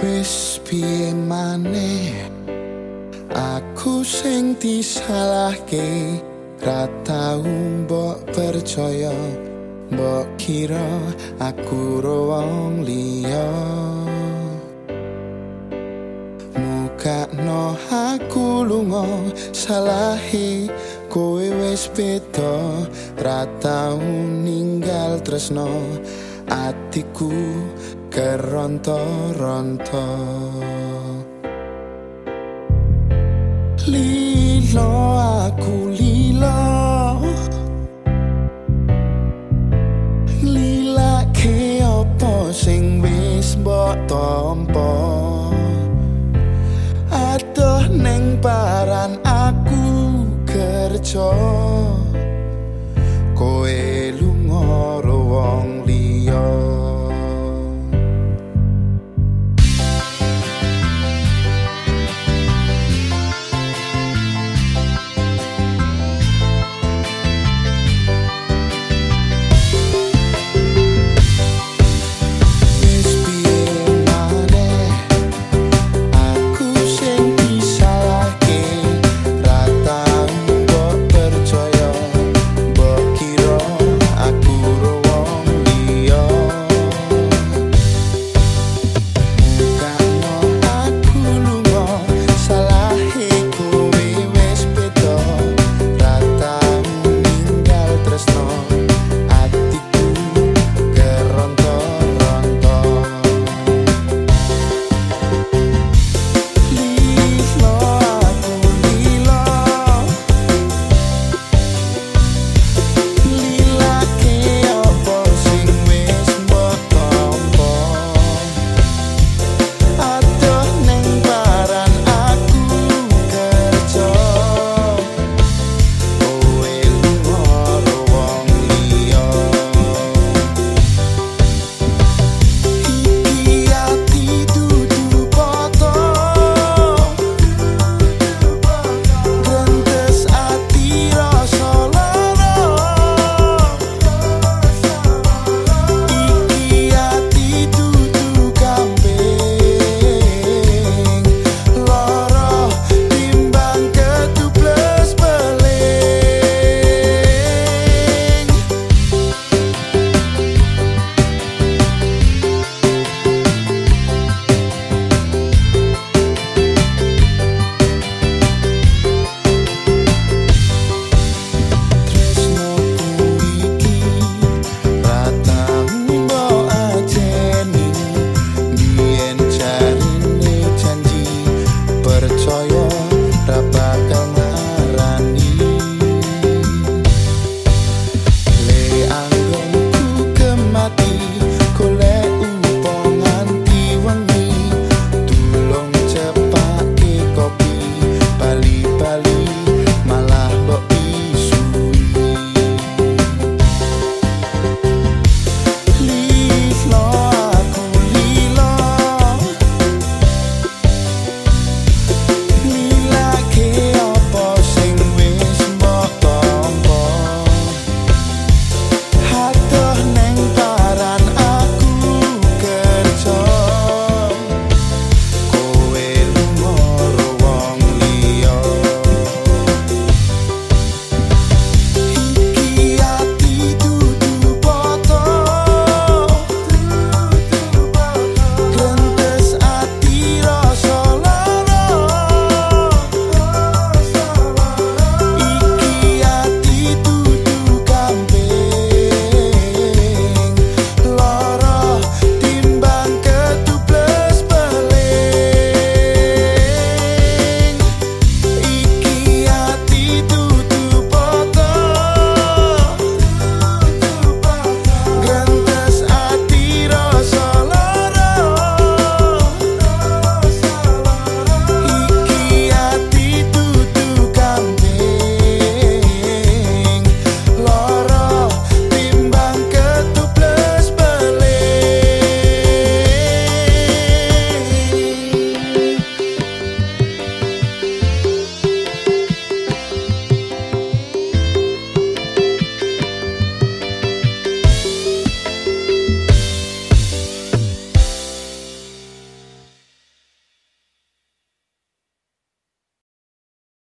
wis piye maneh? Aku sing disalahke ra tau mbok percaya. Mbok kira aku wong liya. Muka no aku lunga salahi kowe wis beda. Ra tau ninggal tresno atiku keronto-ronto Lilo aku lilo Lila ke opo sing wis mbok tompo